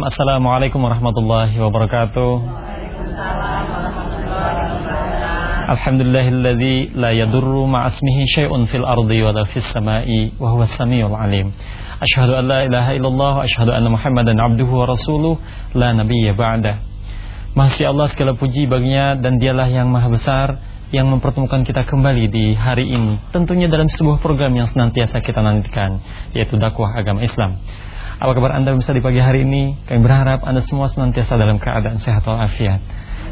Assalamualaikum warahmatullahi wabarakatuh. Alhamdulillahilladzi la yadurru ma'asmihi syai'un fil ardi wa la fis sama'i wa huwas samiul alim. Asyhadu an la ilaha illallah wa asyhadu anna Muhammadan abduhu wa rasuluh la nabiyya ba'da. Masya Allah segala puji baginya dan dialah yang maha besar yang mempertemukan kita kembali di hari ini Tentunya dalam sebuah program yang senantiasa kita nantikan Yaitu dakwah agama Islam Apa kabar Anda? Bisa di pagi hari ini? Kami berharap Anda semua senantiasa dalam keadaan sehat walafiat.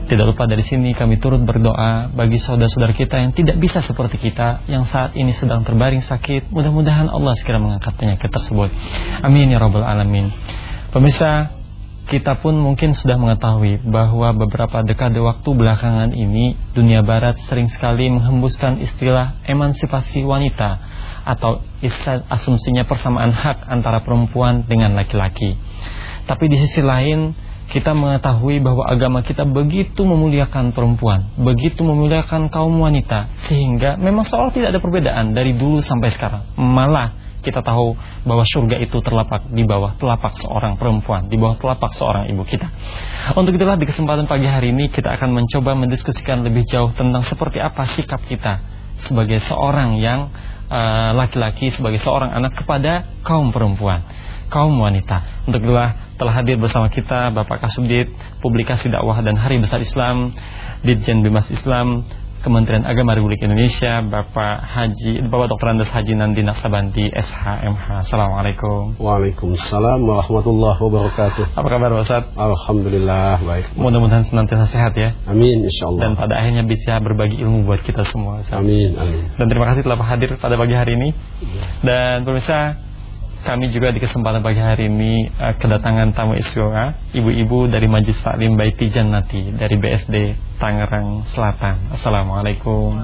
Tidak lupa dari sini kami turut berdoa bagi saudara-saudara kita yang tidak bisa seperti kita Yang saat ini sedang terbaring sakit. Mudah-mudahan Allah segera mengangkat penyakit tersebut. Amin ya Rabbal Alamin. Pemirsa kita pun mungkin sudah mengetahui bahwa beberapa dekade waktu belakangan ini dunia barat sering sekali menghembuskan istilah emansipasi wanita atau asumsinya persamaan hak antara perempuan dengan laki-laki. Tapi di sisi lain kita mengetahui bahwa agama kita begitu memuliakan perempuan, begitu memuliakan kaum wanita sehingga memang seolah tidak ada perbedaan dari dulu sampai sekarang. Malah kita tahu bahwa surga itu terletak di bawah telapak seorang perempuan, di bawah telapak seorang ibu kita. Untuk itulah di kesempatan pagi hari ini kita akan mencoba mendiskusikan lebih jauh tentang seperti apa sikap kita sebagai seorang yang laki-laki, uh, sebagai seorang anak kepada kaum perempuan, kaum wanita. Untuk itulah telah hadir bersama kita Bapak Kasubdit Publikasi Dakwah dan Hari Besar Islam, Ditjen Bimas Islam, Kementerian Agama Republik Indonesia Bapak Haji Bapak Dr. Andes Haji Nandi Naksabanti SHMH Assalamualaikum Waalaikumsalam warahmatullahi wabarakatuh Apa kabar Ustaz? Alhamdulillah baik Mudah-mudahan senantiasa sehat ya Amin insyaAllah Dan pada akhirnya bisa berbagi ilmu buat kita semua Ustaz. Amin amin Dan terima kasih telah hadir pada pagi hari ini ya. Dan pemirsa kami juga di kesempatan pagi hari ini uh, kedatangan tamu istimewa ibu-ibu dari Majlis Taklim Baiti Jannati dari BSD Tangerang Selatan. Assalamualaikum.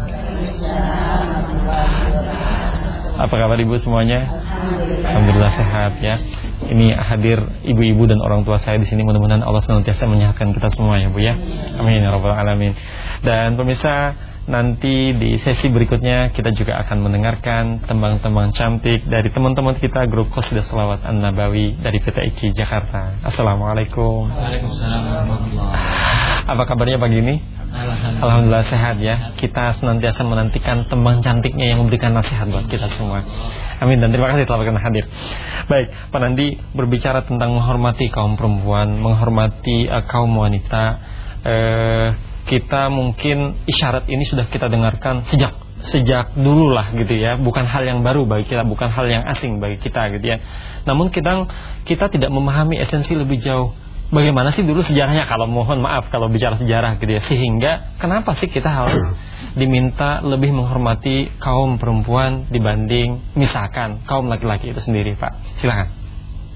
Apa kabar ibu semuanya? Alhamdulillah sehat ya. Ini hadir ibu-ibu dan orang tua saya di sini. Mudah-mudahan Allah senantiasa menyehatkan kita semua ya bu ya. Amin ya rabbal alamin. Dan pemirsa Nanti di sesi berikutnya kita juga akan mendengarkan tembang-tembang cantik dari teman-teman kita grup Qasidah Salawat An-Nabawi dari PT IKI Jakarta. Assalamualaikum. Waalaikumsalam Apa kabarnya pagi ini? Alhamdulillah. Alhamdulillah sehat ya. Kita senantiasa menantikan tembang cantiknya yang memberikan nasihat buat kita semua. Amin dan terima kasih telah berkenan hadir. Baik, Pak Nandi berbicara tentang menghormati kaum perempuan, menghormati uh, kaum wanita. Uh, kita mungkin isyarat ini sudah kita dengarkan sejak sejak dulu lah gitu ya. Bukan hal yang baru bagi kita bukan hal yang asing bagi kita gitu ya. Namun kita kita tidak memahami esensi lebih jauh. Bagaimana sih dulu sejarahnya? Kalau mohon maaf kalau bicara sejarah gitu ya. Sehingga kenapa sih kita harus diminta lebih menghormati kaum perempuan dibanding misalkan kaum laki-laki itu sendiri Pak? Silakan.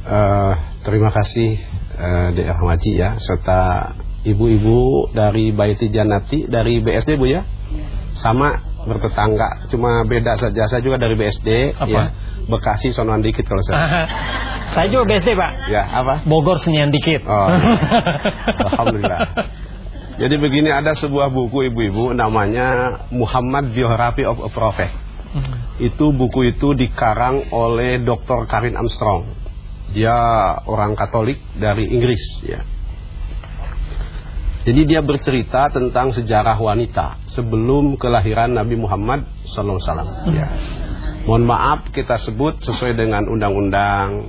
Uh, terima kasih uh, Dek Ahmadji ya serta ibu-ibu dari Baiti Janati dari BSD Bu ya? Sama bertetangga, cuma beda saja. Saya juga dari BSD apa? ya. Bekasi sonoan dikit kalau saya. saya juga BSD, Pak. Ya, apa? Bogor senian dikit. Oh. Ya. Alhamdulillah. Jadi begini ada sebuah buku ibu-ibu namanya Muhammad Biography of a Prophet. Hmm. Itu buku itu dikarang oleh Dr. Karin Armstrong. Dia orang Katolik dari Inggris ya. Jadi dia bercerita tentang sejarah wanita sebelum kelahiran Nabi Muhammad SAW. Ya. Mohon maaf kita sebut sesuai dengan Undang-Undang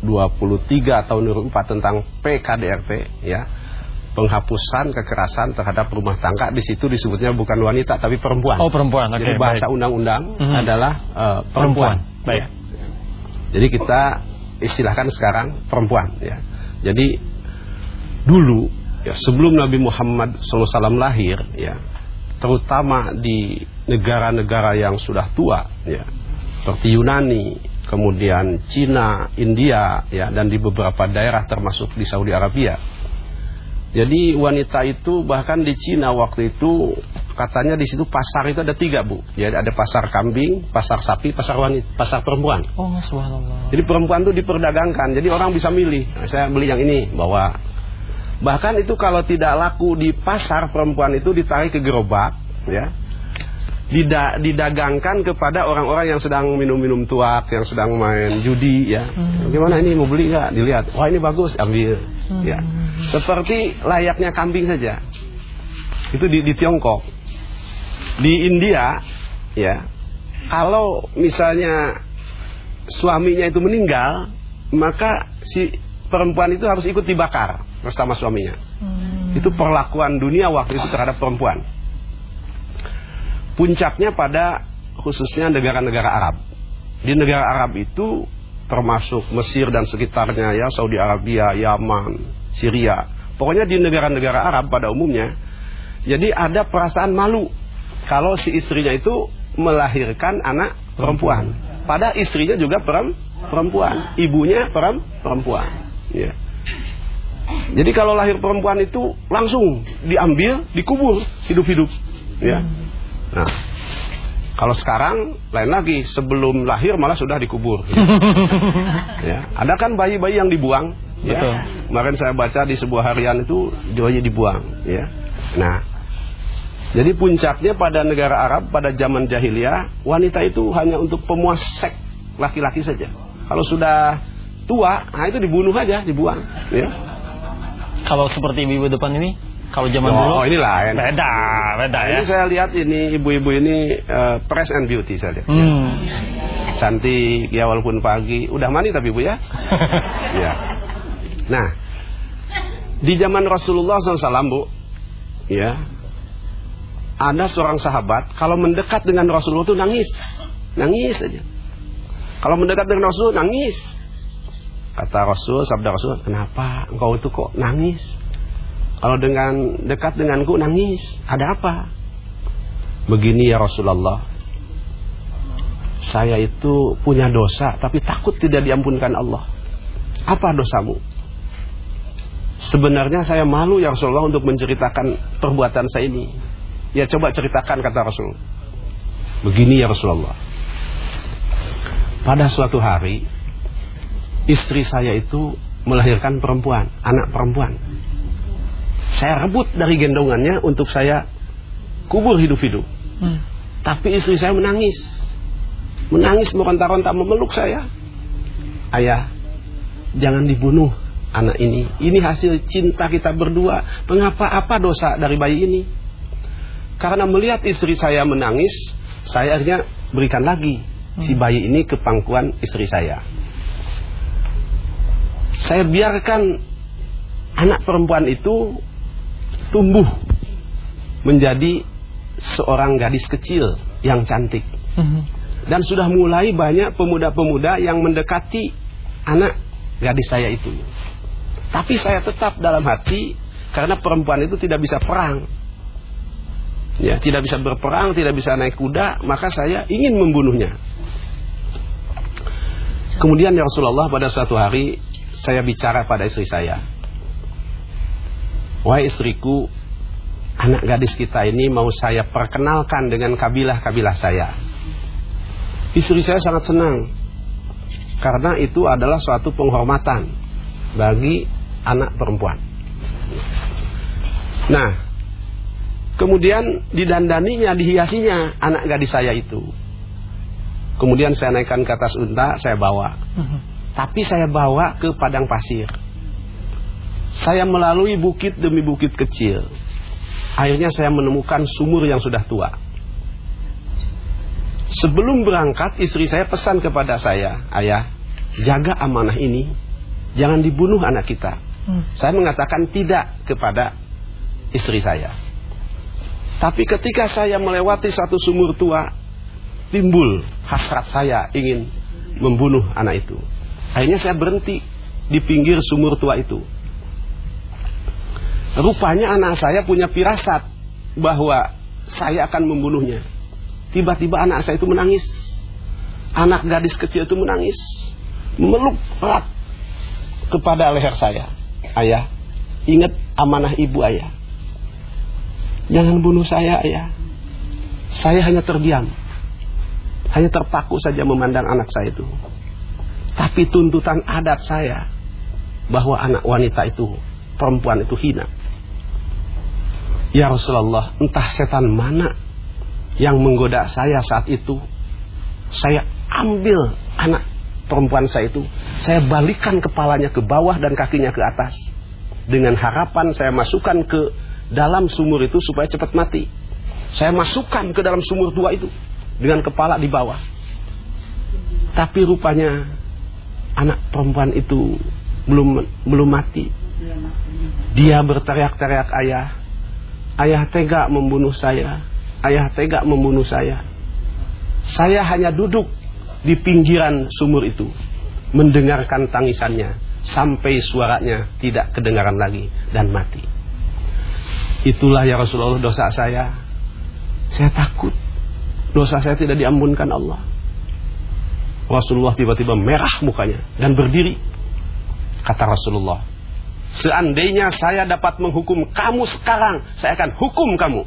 23 tahun 2004 tentang PKDRT ya. Penghapusan kekerasan terhadap rumah tangga di situ disebutnya bukan wanita tapi perempuan. Oh perempuan. Okay, Jadi bahasa undang-undang mm -hmm. adalah uh, perempuan. perempuan. Baik. Jadi kita istilahkan sekarang perempuan ya. Jadi dulu ya sebelum Nabi Muhammad SAW lahir ya terutama di negara-negara yang sudah tua ya seperti Yunani kemudian Cina India ya dan di beberapa daerah termasuk di Saudi Arabia. Jadi wanita itu bahkan di Cina waktu itu katanya di situ pasar itu ada tiga bu. Ya ada pasar kambing pasar sapi pasar wanita pasar perempuan. Oh subhanallah. Jadi perempuan itu diperdagangkan. Jadi orang bisa milih. Nah, saya beli yang ini bawa Bahkan itu kalau tidak laku di pasar perempuan itu ditarik ke gerobak, ya. dida- didagangkan kepada orang-orang yang sedang minum-minum tuak, yang sedang main judi ya. Gimana ini mau beli nggak? Dilihat, wah ini bagus, ambil. Ya, seperti layaknya kambing saja. Itu di, di Tiongkok, di India, ya. Kalau misalnya suaminya itu meninggal, maka si perempuan itu harus ikut dibakar bersama suaminya. Itu perlakuan dunia waktu itu terhadap perempuan. Puncaknya pada khususnya negara-negara Arab. Di negara Arab itu termasuk Mesir dan sekitarnya ya, Saudi Arabia, Yaman, Syria. Pokoknya di negara-negara Arab pada umumnya. Jadi ada perasaan malu kalau si istrinya itu melahirkan anak perempuan. Pada istrinya juga perem- perempuan, ibunya perem- perempuan. Ya. Jadi kalau lahir perempuan itu langsung diambil, dikubur hidup-hidup. Ya. Nah, kalau sekarang lain lagi, sebelum lahir malah sudah dikubur. ya. Ada kan bayi-bayi yang dibuang. Ya. Betul. Kemarin saya baca di sebuah harian itu bayi dibuang. Ya. Nah, jadi puncaknya pada negara Arab pada zaman jahiliyah wanita itu hanya untuk pemuas seks laki-laki saja. Kalau sudah tua, nah itu dibunuh aja, dibuang. Ya. Kalau seperti ibu-ibu depan ini, kalau zaman dulu Oh, ini lain. beda, beda Nah, ya. ini saya lihat ini ibu-ibu ini eh, press and beauty saya lihat. ya. Hmm. Cantik ya walaupun pagi. Udah mandi tapi ibu ya. ya. Nah, di zaman Rasulullah SAW bu, ya, ada seorang sahabat kalau mendekat dengan Rasulullah itu nangis, nangis aja. Kalau mendekat dengan Rasul nangis. Kata Rasul, sabda Rasul, kenapa engkau itu kok nangis? Kalau dengan dekat denganku nangis, ada apa? Begini ya Rasulullah, saya itu punya dosa tapi takut tidak diampunkan Allah. Apa dosamu? Sebenarnya saya malu ya Rasulullah untuk menceritakan perbuatan saya ini. Ya coba ceritakan kata Rasul. Begini ya Rasulullah. Pada suatu hari istri saya itu melahirkan perempuan, anak perempuan. Saya rebut dari gendongannya untuk saya kubur hidup-hidup. Hmm. Tapi istri saya menangis. Menangis meronta-ronta memeluk saya. Ayah, jangan dibunuh anak ini. Ini hasil cinta kita berdua. Mengapa apa dosa dari bayi ini? Karena melihat istri saya menangis, saya akhirnya berikan lagi si bayi ini ke pangkuan istri saya. Saya biarkan anak perempuan itu tumbuh menjadi seorang gadis kecil yang cantik. Hmm. Dan sudah mulai banyak pemuda-pemuda yang mendekati anak gadis saya itu. Tapi saya tetap dalam hati karena perempuan itu tidak bisa perang. Ya, tidak bisa berperang, tidak bisa naik kuda, maka saya ingin membunuhnya. Kemudian ya Rasulullah pada suatu hari saya bicara pada istri saya. Wahai istriku, anak gadis kita ini mau saya perkenalkan dengan kabilah-kabilah saya. Istri saya sangat senang karena itu adalah suatu penghormatan bagi anak perempuan. Nah, kemudian didandaninya, dihiasinya anak gadis saya itu. Kemudian saya naikkan ke atas unta, saya bawa. Tapi saya bawa ke padang pasir. Saya melalui bukit demi bukit kecil. Akhirnya saya menemukan sumur yang sudah tua. Sebelum berangkat, istri saya pesan kepada saya, "Ayah, jaga amanah ini. Jangan dibunuh anak kita." Hmm. Saya mengatakan tidak kepada istri saya. Tapi ketika saya melewati satu sumur tua, timbul hasrat saya ingin membunuh anak itu. Akhirnya saya berhenti di pinggir sumur tua itu. Rupanya anak saya punya firasat bahwa saya akan membunuhnya. Tiba-tiba anak saya itu menangis. Anak gadis kecil itu menangis. Meluk erat kepada leher saya. Ayah, ingat amanah ibu ayah. Jangan bunuh saya ayah. Saya hanya terdiam. Hanya terpaku saja memandang anak saya itu. Tapi tuntutan adat saya bahwa anak wanita itu, perempuan itu hina. Ya Rasulullah, entah setan mana yang menggoda saya saat itu, saya ambil anak perempuan saya itu, saya balikan kepalanya ke bawah dan kakinya ke atas. Dengan harapan saya masukkan ke dalam sumur itu supaya cepat mati. Saya masukkan ke dalam sumur tua itu dengan kepala di bawah. Tapi rupanya anak perempuan itu belum belum mati. Dia berteriak-teriak ayah, ayah tega membunuh saya, ayah tega membunuh saya. Saya hanya duduk di pinggiran sumur itu, mendengarkan tangisannya sampai suaranya tidak kedengaran lagi dan mati. Itulah ya Rasulullah dosa saya. Saya takut dosa saya tidak diampunkan Allah. Rasulullah tiba-tiba merah mukanya dan berdiri. Kata Rasulullah, seandainya saya dapat menghukum kamu sekarang, saya akan hukum kamu.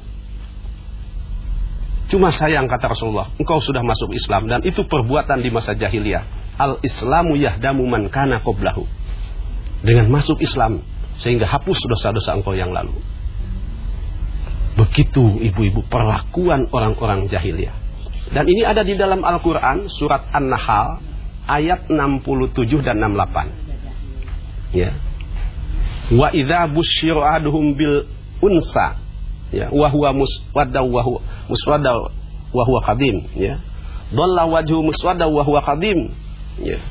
Cuma sayang kata Rasulullah, engkau sudah masuk Islam dan itu perbuatan di masa jahiliyah. Al-Islamu yahdamu man kana qoblahu. Dengan masuk Islam sehingga hapus dosa-dosa engkau yang lalu. Begitu ibu-ibu perlakuan orang-orang jahiliyah. Dan ini ada di dalam Al-Quran surat An-Nahl ayat 67 dan 68. Ya. Wa idza busyira aduhum bil unsa ya wa huwa muswadda wa huwa qadim ya. Dhalla wajhu muswadda wa qadim ya.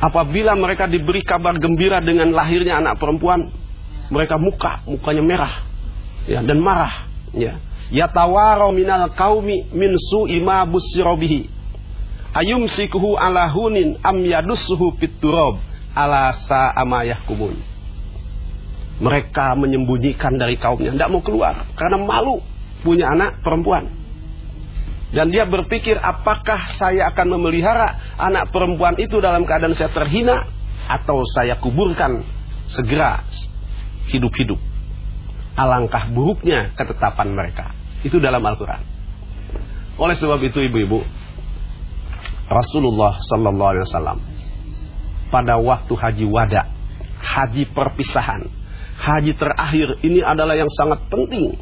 Apabila mereka diberi kabar gembira dengan lahirnya anak perempuan, mereka muka mukanya merah ya dan marah ya yatawaro minal kaumi min su'i ma bihi. Ayumsikuhu ala hunin am yadussuhu fit ala mereka menyembunyikan dari kaumnya. Tidak mau keluar karena malu punya anak perempuan. Dan dia berpikir apakah saya akan memelihara anak perempuan itu dalam keadaan saya terhina atau saya kuburkan segera hidup-hidup? Alangkah buruknya ketetapan mereka. Itu dalam Al-Quran. Oleh sebab itu ibu-ibu, Rasulullah Sallallahu Alaihi Wasallam pada waktu haji wada, haji perpisahan, haji terakhir ini adalah yang sangat penting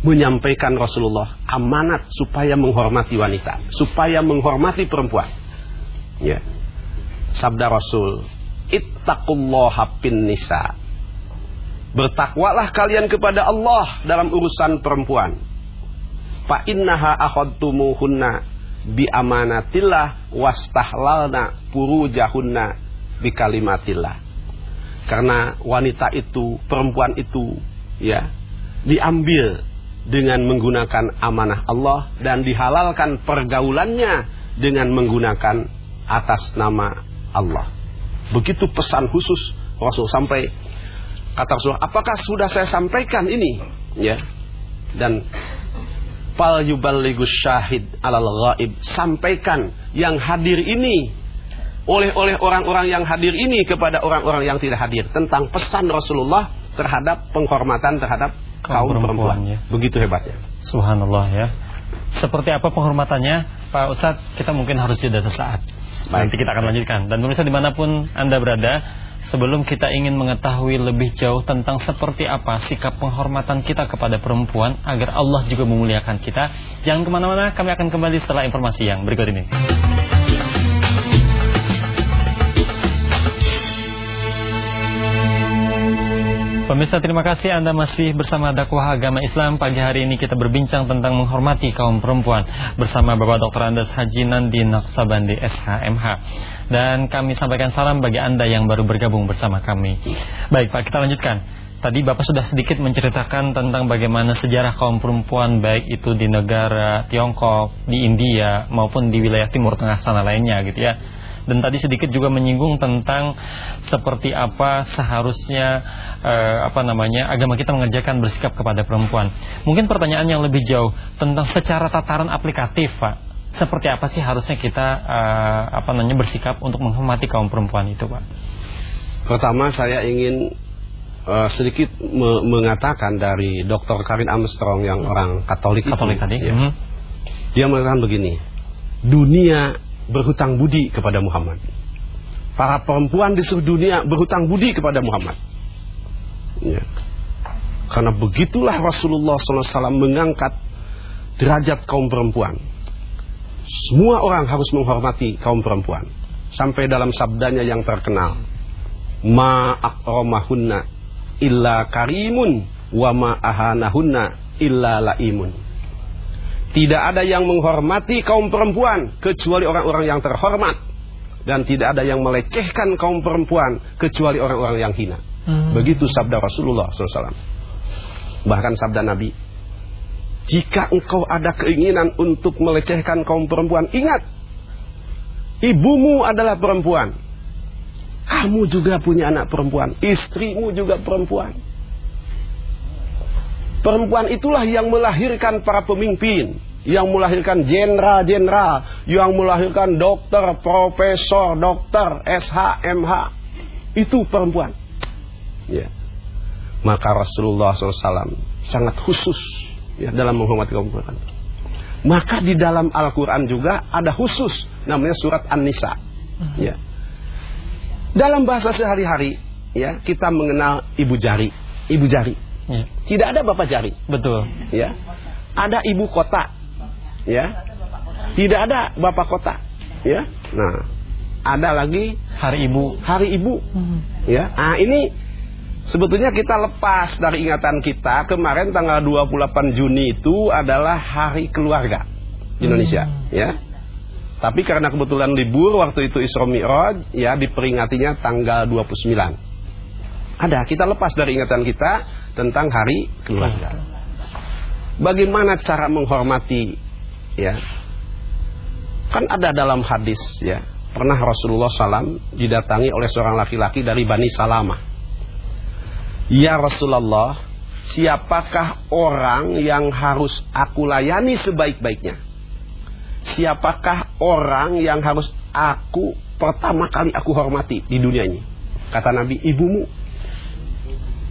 menyampaikan Rasulullah amanat supaya menghormati wanita, supaya menghormati perempuan. Ya. Sabda Rasul, "Ittaqullaha bin nisa." Bertakwalah kalian kepada Allah dalam urusan perempuan. Fa innaha akhadtumuhunna bi amanatillah wastahlalna purujahunna bi kalimatillah. Karena wanita itu, perempuan itu ya, diambil dengan menggunakan amanah Allah dan dihalalkan pergaulannya dengan menggunakan atas nama Allah. Begitu pesan khusus Rasul sampai Kata Rasulullah, apakah sudah saya sampaikan ini? Ya. Dan fal yuballigus syahid alal ghaib. Sampaikan yang hadir ini oleh oleh orang-orang yang hadir ini kepada orang-orang yang tidak hadir tentang pesan Rasulullah terhadap penghormatan terhadap kaum, kaum perempuan. Ya. Begitu hebatnya. Subhanallah ya. Seperti apa penghormatannya Pak Ustadz kita mungkin harus jeda sesaat Baik. Nanti kita akan lanjutkan Dan pemirsa di mana pun Anda berada Sebelum kita ingin mengetahui lebih jauh tentang seperti apa sikap penghormatan kita kepada perempuan agar Allah juga memuliakan kita, jangan ke mana-mana, kami akan kembali setelah informasi yang berikut ini. Pemirsa terima kasih. Anda masih bersama dakwah agama Islam. Pagi hari ini kita berbincang tentang menghormati kaum perempuan Bersama Bapak Dr. Andes Haji Nandi Naksabandi SHMH Dan kami sampaikan salam bagi Anda yang baru bergabung bersama kami. Baik Pak kita lanjutkan. Tadi Bapak sudah sedikit menceritakan tentang bagaimana sejarah kaum perempuan Baik itu di negara Tiongkok, di India maupun di wilayah Timur Tengah sana lainnya gitu ya dan tadi sedikit juga menyinggung tentang seperti apa seharusnya eh, apa namanya agama kita mengajarkan bersikap kepada perempuan. Mungkin pertanyaan yang lebih jauh tentang secara tataran aplikatif, Pak. Seperti apa sih harusnya kita eh, apa namanya bersikap untuk menghormati kaum perempuan itu, Pak? Pertama saya ingin uh, sedikit me mengatakan dari Dr. Karin Armstrong yang hmm. orang Katolik, Katolik itu, tadi. Ya. Hmm. Dia mengatakan begini, dunia berhutang budi kepada Muhammad. Para perempuan di seluruh dunia berhutang budi kepada Muhammad. Ya. Karena begitulah Rasulullah SAW mengangkat derajat kaum perempuan. Semua orang harus menghormati kaum perempuan. Sampai dalam sabdanya yang terkenal. Ma akromahunna illa karimun wa ma ahanahunna illa laimun. Tidak ada yang menghormati kaum perempuan kecuali orang-orang yang terhormat dan tidak ada yang melecehkan kaum perempuan kecuali orang-orang yang hina. Hmm. Begitu sabda Rasulullah SAW. Bahkan sabda Nabi, jika engkau ada keinginan untuk melecehkan kaum perempuan, ingat, ibumu adalah perempuan. Kamu juga punya anak perempuan, istrimu juga perempuan. Perempuan itulah yang melahirkan para pemimpin, yang melahirkan jenderal-jenderal, yang melahirkan dokter, profesor, dokter, SH, MH. Itu perempuan. Ya. Maka Rasulullah SAW sangat khusus ya, dalam menghormati kaum perempuan. Maka di dalam Al-Quran juga ada khusus namanya surat An-Nisa. Ya. Dalam bahasa sehari-hari ya kita mengenal ibu jari, ibu jari. Ya. Tidak ada bapak jari. Betul. Ya. Ada ibu kota. Ya. Tidak ada bapak kota. Ya. Nah, ada lagi hari ibu. Hari ibu. Hmm. Ya. Nah, ini sebetulnya kita lepas dari ingatan kita kemarin tanggal 28 Juni itu adalah hari keluarga di Indonesia, hmm. ya. Tapi karena kebetulan libur waktu itu Isra Mi'raj ya diperingatinya tanggal 29. Ada, kita lepas dari ingatan kita tentang hari keluarga. Bagaimana cara menghormati ya? Kan ada dalam hadis ya, pernah Rasulullah SAW didatangi oleh seorang laki-laki dari Bani Salamah. Ya Rasulullah, siapakah orang yang harus aku layani sebaik-baiknya? Siapakah orang yang harus aku pertama kali aku hormati di dunia ini? Kata Nabi, ibumu.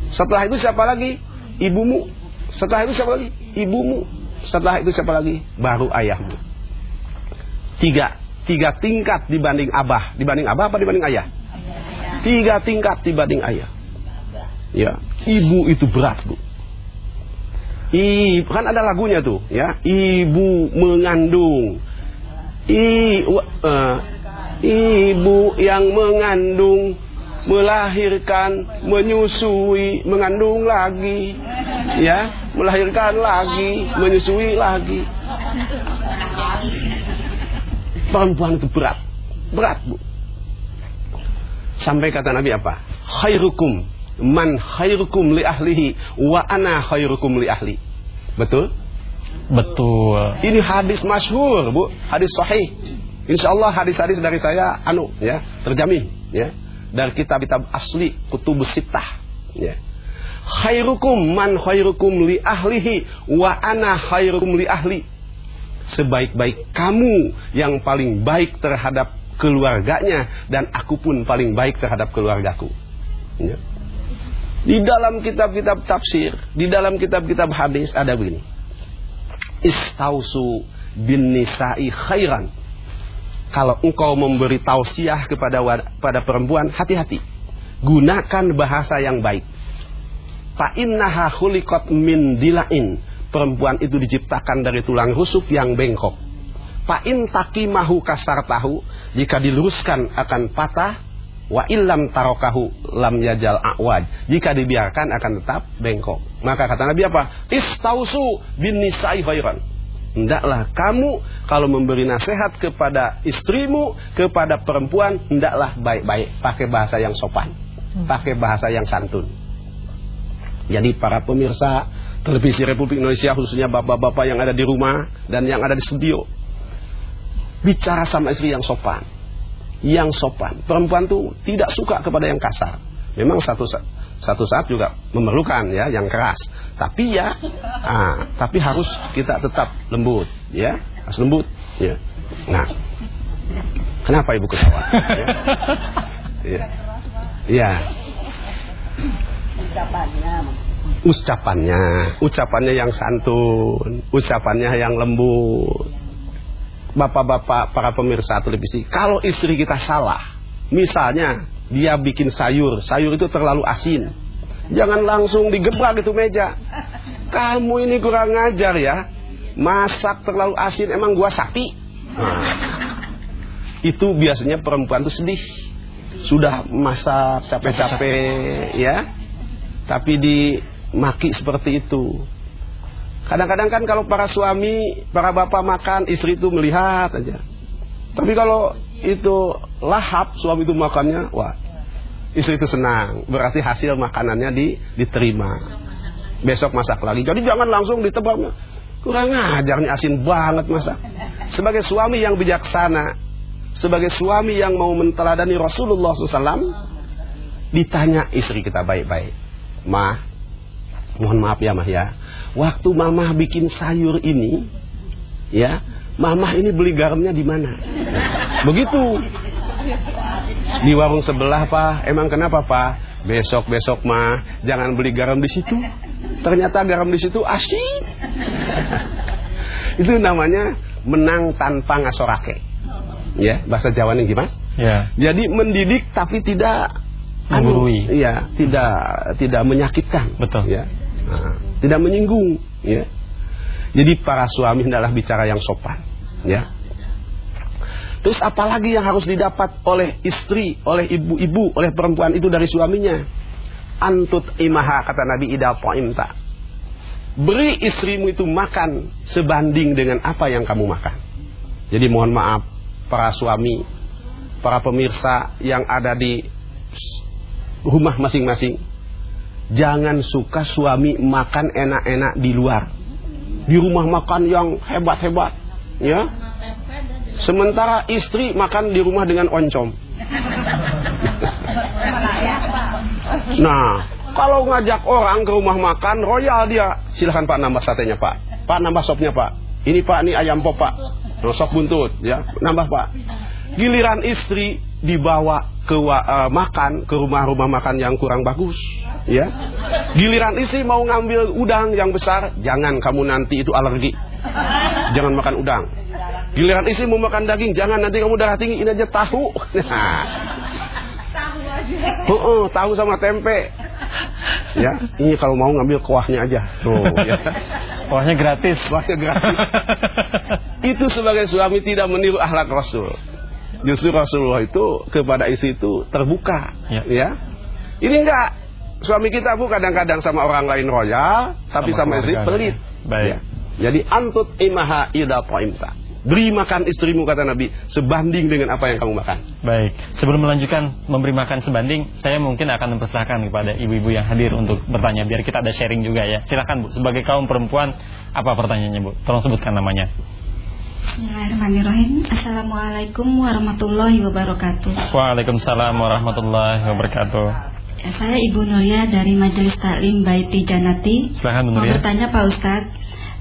Setelah itu siapa lagi? Ibumu. Setelah itu siapa lagi? Ibumu. Setelah itu siapa lagi? Baru ayahmu. Tiga. Tiga tingkat dibanding abah. Dibanding abah apa dibanding ayah? Tiga tingkat dibanding ayah. Ya, ibu itu berat, Bu. I, kan ada lagunya tuh, ya. Ibu mengandung. I, uh, ibu yang mengandung melahirkan, menyusui, mengandung lagi, ya, melahirkan lagi, menyusui lagi. Perempuan itu berat, berat bu. Sampai kata Nabi apa? Khairukum man khairukum li ahlihi wa ana khairukum li ahli. Betul? Betul. Ini hadis masyhur, Bu. Hadis sahih. Insya Allah hadis-hadis dari saya anu ya, terjamin ya dari kitab-kitab asli kutubus sittah. Ya. khairukum man khairukum li ahlihi wa ana khairukum li ahli. Sebaik-baik kamu yang paling baik terhadap keluarganya dan aku pun paling baik terhadap keluargaku. Ya. di dalam kitab-kitab tafsir di dalam kitab-kitab hadis ada begini. Istausu bin nisa'i khairan kalau engkau memberi tausiah kepada pada perempuan, hati-hati. Gunakan bahasa yang baik. Fa innaha khuliqat min dilain. Perempuan itu diciptakan dari tulang rusuk yang bengkok. Fa in taqimahu kasar tahu, jika diluruskan akan patah, wa illam tarokahu lam yajal awaj. Jika dibiarkan akan tetap bengkok. Maka kata Nabi apa? Istausu bin nisa'i khairan Hendaklah kamu kalau memberi nasihat kepada istrimu, kepada perempuan, hendaklah baik-baik, pakai bahasa yang sopan, hmm. pakai bahasa yang santun. Jadi para pemirsa televisi Republik Indonesia khususnya bapak-bapak yang ada di rumah dan yang ada di studio, bicara sama istri yang sopan, yang sopan. Perempuan tuh tidak suka kepada yang kasar. Memang satu satu saat juga memerlukan ya yang keras. Tapi ya, ah, tapi harus kita tetap lembut, ya, harus lembut, ya. Nah, kenapa ibu ketawa? ya. ya. Ucapannya, ucapannya, ucapannya yang santun, ucapannya yang lembut. Bapak-bapak para pemirsa televisi, kalau istri kita salah, misalnya dia bikin sayur, sayur itu terlalu asin. Jangan langsung digebrak itu meja. Kamu ini kurang ngajar ya. masak terlalu asin emang gua sapi. Nah, itu biasanya perempuan tuh sedih. Sudah masak capek-capek ya. Tapi dimaki seperti itu. Kadang-kadang kan kalau para suami, para bapak makan, istri itu melihat aja. Tapi kalau itu lahap, suami itu makannya, wah, istri itu senang. Berarti hasil makanannya di, diterima. Besok masak lagi. Jadi jangan langsung ditebak. Kurang ajarnya asin banget masak. Sebagai suami yang bijaksana, sebagai suami yang mau menteladani Rasulullah SAW, ditanya istri kita baik-baik. Mah, mohon maaf ya mah ya waktu mamah bikin sayur ini ya mamah ini beli garamnya di mana? Begitu. Di warung sebelah pak. Emang kenapa pak? Besok besok mah jangan beli garam di situ. Ternyata garam di situ asyik itu namanya menang tanpa ngasorake. Ya bahasa Jawa nih gimana? Ya. jadi mendidik tapi tidak menggurui. iya tidak tidak menyakitkan. Betul. Ya. Nah, tidak menyinggung ya. Jadi para suami adalah bicara yang sopan ya. Terus apalagi yang harus didapat oleh istri, oleh ibu-ibu, oleh perempuan itu dari suaminya? Antut imaha kata Nabi Ida poimta. Beri istrimu itu makan sebanding dengan apa yang kamu makan. Jadi mohon maaf para suami, para pemirsa yang ada di rumah masing-masing Jangan suka suami makan enak-enak di luar. Di rumah makan yang hebat-hebat, ya. Sementara istri makan di rumah dengan oncom. nah, kalau ngajak orang ke rumah makan royal dia, silahkan Pak nambah satenya Pak. Pak nambah sopnya Pak. Ini Pak ini ayam pop Pak. No, sop buntut ya, nambah Pak. Giliran istri dibawa ke uh, makan ke rumah-rumah makan yang kurang bagus ya giliran istri mau ngambil udang yang besar jangan kamu nanti itu alergi jangan makan udang. Giliran istri mau makan daging jangan nanti kamu darah tinggi ini aja tahu. Tahu aja. Uh, tahu sama tempe. Ya ini kalau mau ngambil kuahnya aja. Tuh ya. kuahnya gratis. Kuahnya gratis. Itu sebagai suami tidak meniru akhlak Rasul. Justru Rasulullah itu kepada istri itu terbuka ya, ya. ini enggak. Suami kita bu kadang-kadang sama orang lain royal, tapi sama, sama istri pelit. Baik. Ya. Jadi antut imaha ida poimta. Beri makan istrimu kata Nabi sebanding dengan apa yang kamu makan. Baik. Sebelum melanjutkan memberi makan sebanding, saya mungkin akan mempersilahkan kepada ibu-ibu yang hadir untuk bertanya biar kita ada sharing juga ya. Silakan Bu, sebagai kaum perempuan apa pertanyaannya Bu? Tolong sebutkan namanya. Bismillahirrahmanirrahim Assalamualaikum warahmatullahi wabarakatuh Waalaikumsalam warahmatullahi wabarakatuh Ya, saya Ibu Nuria dari Majelis Taklim Baiti Janati. Silahkan Mau bertanya Pak Ustadz,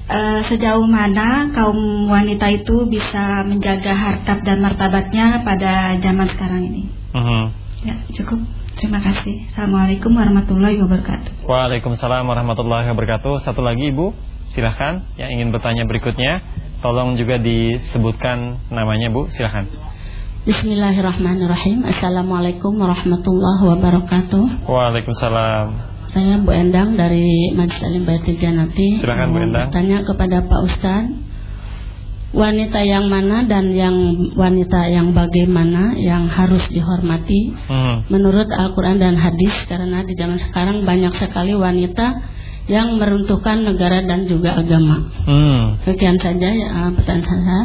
uh, sejauh mana kaum wanita itu bisa menjaga harkat dan martabatnya pada zaman sekarang ini? Uh -huh. Ya, cukup. Terima kasih. Assalamualaikum warahmatullahi wabarakatuh. Waalaikumsalam warahmatullahi wabarakatuh. Satu lagi Ibu, silahkan yang ingin bertanya berikutnya. Tolong juga disebutkan namanya Bu, silahkan. Bismillahirrahmanirrahim Assalamualaikum warahmatullahi wabarakatuh Waalaikumsalam Saya Bu Endang dari Majlis Alim Baitul Janati Silakan Bu Endang. Tanya kepada Pak Ustaz Wanita yang mana dan yang wanita yang bagaimana yang harus dihormati? Hmm. Menurut Al-Quran dan Hadis Karena di zaman sekarang banyak sekali wanita yang meruntuhkan negara dan juga agama. Hmm. Sekian saja ya uh, pertanyaan saya.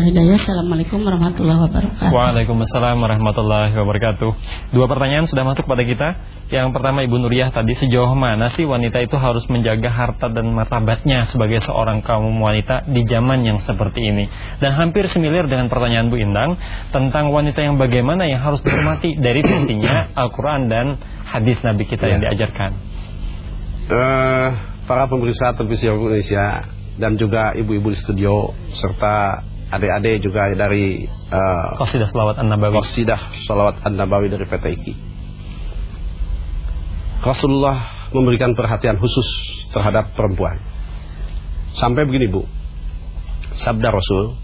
Hidayah. Assalamualaikum warahmatullahi wabarakatuh. Waalaikumsalam warahmatullahi wabarakatuh. Dua pertanyaan sudah masuk pada kita. Yang pertama Ibu Nuriyah tadi sejauh mana sih wanita itu harus menjaga harta dan martabatnya sebagai seorang kaum wanita di zaman yang seperti ini. Dan hampir semilir dengan pertanyaan Bu Indang tentang wanita yang bagaimana yang harus dihormati dari visinya Al-Quran dan hadis Nabi kita yang ya. diajarkan uh, para pemirsa televisi Indonesia dan juga ibu-ibu di studio serta adik-adik juga dari uh, Qasidah Salawat An-Nabawi. Qasidah Salawat An-Nabawi dari PT IKI Rasulullah memberikan perhatian khusus terhadap perempuan. Sampai begini Bu. Sabda Rasul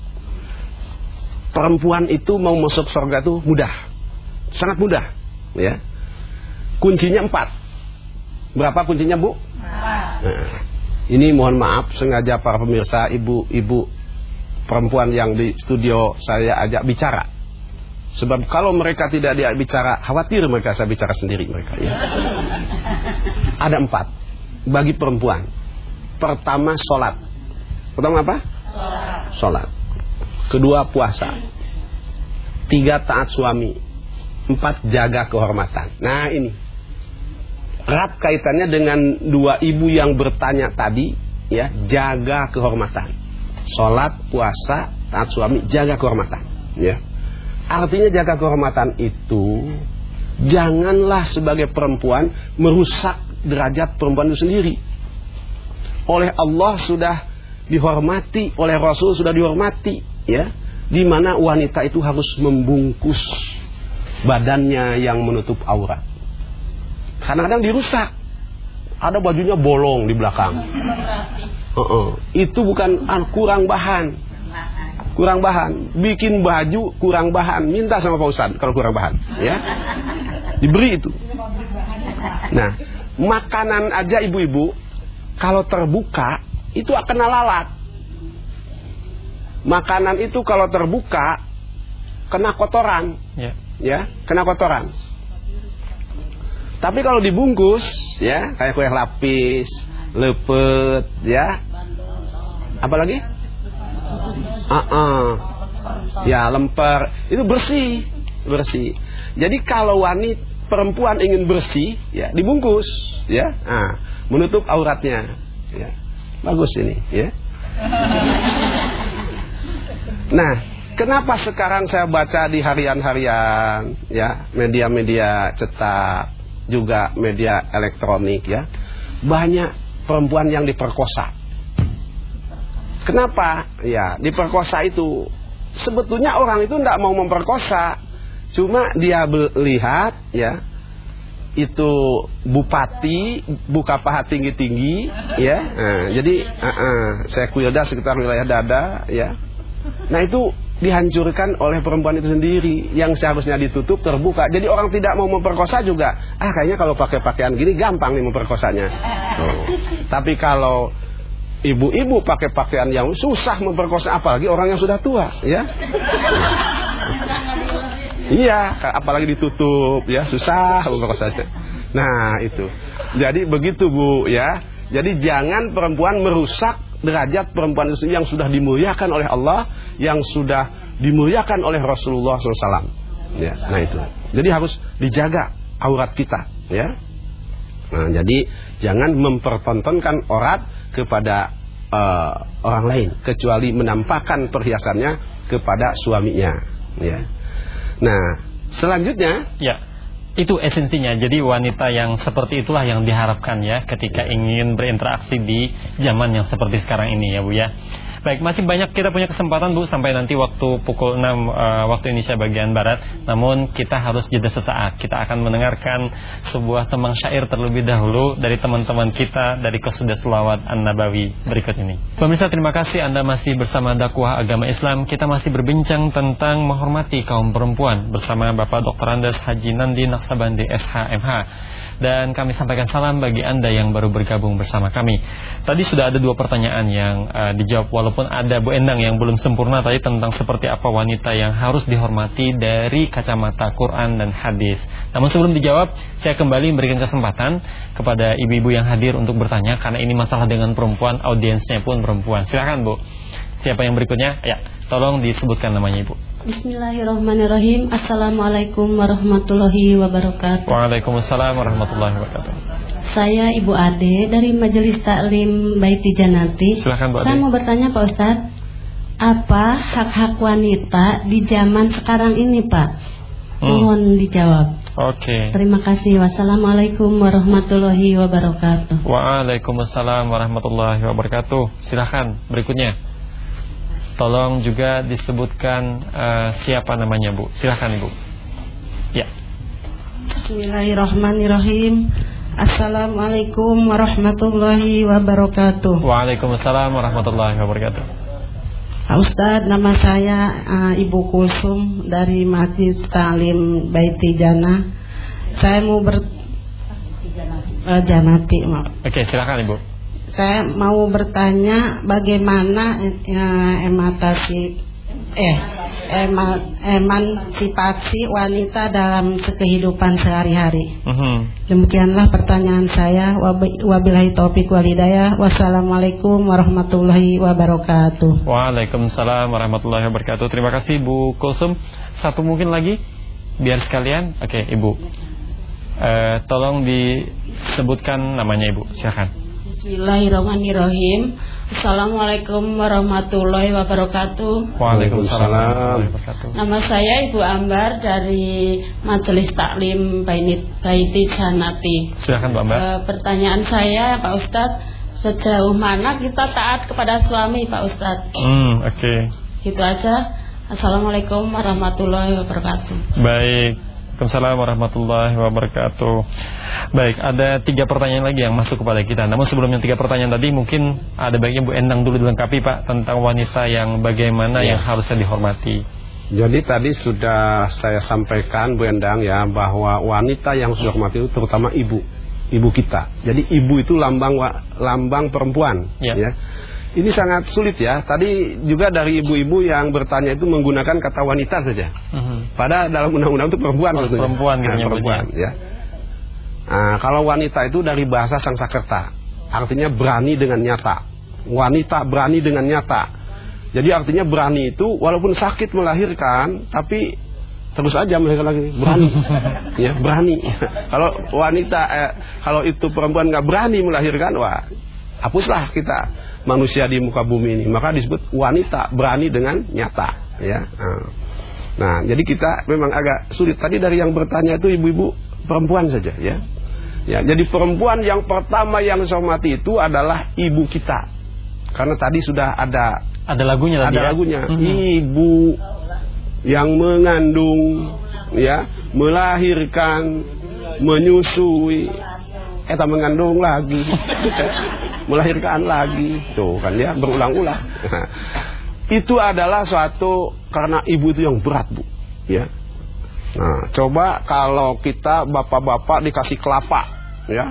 Perempuan itu mau masuk surga itu mudah. Sangat mudah. Ya. Kuncinya empat Berapa kuncinya Bu? Nah, Ini mohon maaf sengaja para pemirsa ibu-ibu perempuan yang di studio saya ajak bicara. Sebab kalau mereka tidak diajak bicara, khawatir mereka saya bicara sendiri mereka. Ya. Ada empat bagi perempuan. Pertama sholat. Pertama apa? Sholat. Kedua puasa. Tiga taat suami. Empat jaga kehormatan. Nah ini erat kaitannya dengan dua ibu yang bertanya tadi ya jaga kehormatan. Sholat puasa taat suami jaga kehormatan ya. Artinya jaga kehormatan itu janganlah sebagai perempuan merusak derajat perempuan itu sendiri. Oleh Allah sudah dihormati oleh Rasul sudah dihormati ya di mana wanita itu harus membungkus badannya yang menutup aurat Kadang-kadang dirusak. Ada bajunya bolong di belakang. Uh -uh. Itu bukan ah, kurang bahan. Kurang bahan. Bikin baju kurang bahan. Minta sama Pak Ustadz kalau kurang bahan. Ya. Diberi itu. Nah, makanan aja ibu-ibu kalau terbuka itu akan lalat. Makanan itu kalau terbuka kena kotoran. Ya. ya, kena kotoran. Tapi kalau dibungkus ya kayak kue lapis, lepet ya. Apalagi? Uh -uh. Ya, lemper. Itu bersih, bersih. Jadi kalau wanita perempuan ingin bersih, ya dibungkus, ya. Ah, menutup auratnya. Ya. Bagus ini, ya. Nah, kenapa sekarang saya baca di harian-harian, ya, media-media cetak, juga media elektronik ya. Banyak perempuan yang diperkosa. Kenapa? Ya diperkosa itu sebetulnya orang itu tidak mau memperkosa. Cuma dia melihat ya itu bupati buka paha tinggi tinggi ya. Nah, jadi uh -uh, saya kuyada sekitar wilayah dada ya. Nah itu dihancurkan oleh perempuan itu sendiri yang seharusnya ditutup terbuka. Jadi orang tidak mau memperkosa juga. Ah kayaknya kalau pakai pakaian gini gampang nih memperkosanya. Oh. tapi kalau ibu-ibu pakai pakaian yang susah memperkosa apalagi orang yang sudah tua ya. Iya apalagi ditutup ya. Susah memperkosa nah itu. Jadi begitu bu ya. Jadi jangan perempuan merusak derajat perempuan itu yang sudah dimuliakan oleh Allah, yang sudah dimuliakan oleh Rasulullah SAW. Ya, nah itu. Jadi harus dijaga aurat kita, ya. Nah, jadi jangan mempertontonkan aurat kepada uh, orang lain kecuali menampakkan perhiasannya kepada suaminya, ya. Nah, selanjutnya, ya itu esensinya. Jadi wanita yang seperti itulah yang diharapkan ya ketika ingin berinteraksi di zaman yang seperti sekarang ini ya Bu ya. Baik, masih banyak kita punya kesempatan Bu sampai nanti waktu pukul 6 uh, eh, waktu Indonesia bagian barat. Namun kita harus jeda sesaat. Kita akan mendengarkan sebuah temang syair terlebih dahulu dari teman-teman kita dari Qasida Selawat An-Nabawi berikut ini. Pemirsa terima kasih Anda masih bersama dakwah agama Islam. Kita masih berbincang tentang menghormati kaum perempuan bersama Bapak Dr. Andes Haji Nandi Naksabandi SHMH dan kami sampaikan salam bagi Anda yang baru bergabung bersama kami. Tadi sudah ada dua pertanyaan yang uh, dijawab walaupun ada Bu Endang yang belum sempurna tadi tentang seperti apa wanita yang harus dihormati dari kacamata Quran dan hadis. Namun sebelum dijawab, saya kembali memberikan kesempatan kepada ibu-ibu yang hadir untuk bertanya karena ini masalah dengan perempuan, audiensnya pun perempuan. Silakan Bu. Siapa yang berikutnya? Ya, tolong disebutkan namanya Ibu. Bismillahirrahmanirrahim. Assalamualaikum warahmatullahi wabarakatuh. Waalaikumsalam warahmatullahi wabarakatuh. Saya Ibu Ade dari Majelis Taklim Baiti Janati. Silakan Bu Ade. Saya mau bertanya Pak Ustadz, apa hak-hak wanita di zaman sekarang ini Pak? Hmm. Mohon dijawab. Oke. Okay. Terima kasih. Wassalamualaikum warahmatullahi wabarakatuh. Waalaikumsalam warahmatullahi wabarakatuh. Silakan berikutnya. Tolong juga disebutkan uh, siapa namanya Bu. Silahkan Ibu. Ya. Bismillahirrahmanirrahim. Assalamualaikum warahmatullahi wabarakatuh. Waalaikumsalam warahmatullahi wabarakatuh. Ustadz, nama saya uh, Ibu Kulsum dari Masjid Salim Baiti Jana. Saya mau ber uh, Janati, maaf. Oke, silakan Ibu. Saya mau bertanya bagaimana eh, ematasi eh eman, emansipasi wanita dalam kehidupan sehari-hari. Uh -huh. Demikianlah pertanyaan saya. Wabillahi taufik walidayah. Wassalamualaikum warahmatullahi wabarakatuh. Waalaikumsalam warahmatullahi wabarakatuh. Terima kasih Bu Kulsum. Satu mungkin lagi biar sekalian. Oke, Ibu. Uh, tolong disebutkan namanya Ibu. Silakan. Bismillahirrahmanirrahim. Assalamualaikum warahmatullahi wabarakatuh. Waalaikumsalam. Nama saya Ibu Ambar dari Majelis Taklim Baiti Janati. Silakan Mbak Ambar. E, pertanyaan saya Pak Ustadz, sejauh mana kita taat kepada suami Pak Ustadz? Hmm, oke. Okay. Gitu aja. Assalamualaikum warahmatullahi wabarakatuh. Baik. Waalaikumsalam warahmatullahi wabarakatuh. Baik, ada tiga pertanyaan lagi yang masuk kepada kita. Namun sebelumnya tiga pertanyaan tadi Mungkin ada baiknya Bu Endang dulu dilengkapi Pak Tentang wanita yang bagaimana ya. yang harusnya dihormati. Jadi tadi sudah saya sampaikan Bu Endang ya Bahwa wanita yang harus dihormati itu terutama ibu Ibu kita. Jadi ibu itu lambang lambang perempuan ya. ya ini sangat sulit ya. Tadi juga dari ibu-ibu yang bertanya itu menggunakan kata wanita saja. Uh Pada dalam undang-undang itu perempuan oh, Perempuan gitu nah, perempuan ya. Nah, kalau wanita itu dari bahasa Sanskerta, artinya berani dengan nyata. Wanita berani dengan nyata. Jadi artinya berani itu walaupun sakit melahirkan, tapi terus aja melahirkan lagi berani, ya berani. kalau wanita, eh, kalau itu perempuan nggak berani melahirkan, wah hapuslah kita manusia di muka bumi ini. Maka disebut wanita berani dengan nyata. Ya. Nah, nah jadi kita memang agak sulit. Tadi dari yang bertanya itu ibu-ibu perempuan saja ya. Ya, jadi perempuan yang pertama yang saya hormati itu adalah ibu kita. Karena tadi sudah ada ada lagunya Ada ya? lagunya. Mm -hmm. Ibu yang mengandung ya, melahirkan, menyusui, eta mengandung lagi melahirkan lagi. Tuh kan ya berulang-ulang. Itu adalah suatu karena ibu itu yang berat bu. Ya. Nah coba kalau kita bapak-bapak dikasih kelapa ya.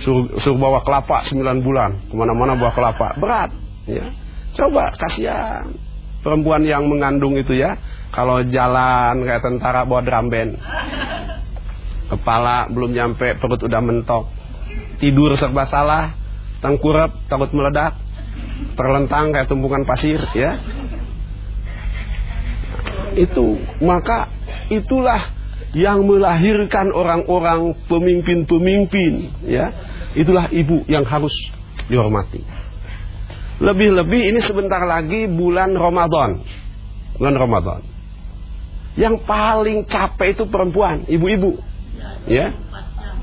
Suruh, suruh bawa kelapa 9 bulan. Ke mana-mana bawa kelapa. Berat ya. Coba kasihan. Perempuan yang mengandung itu ya. Kalau jalan kayak tentara bawa drum band. Kepala belum nyampe, perut udah mentok. Tidur serba salah, tengkurap takut meledak, terlentang kayak tumpukan pasir, ya. Itu maka itulah yang melahirkan orang-orang pemimpin-pemimpin, ya. Itulah ibu yang harus dihormati. Lebih-lebih ini sebentar lagi bulan Ramadan. Bulan Ramadan. Yang paling capek itu perempuan, ibu-ibu Ya.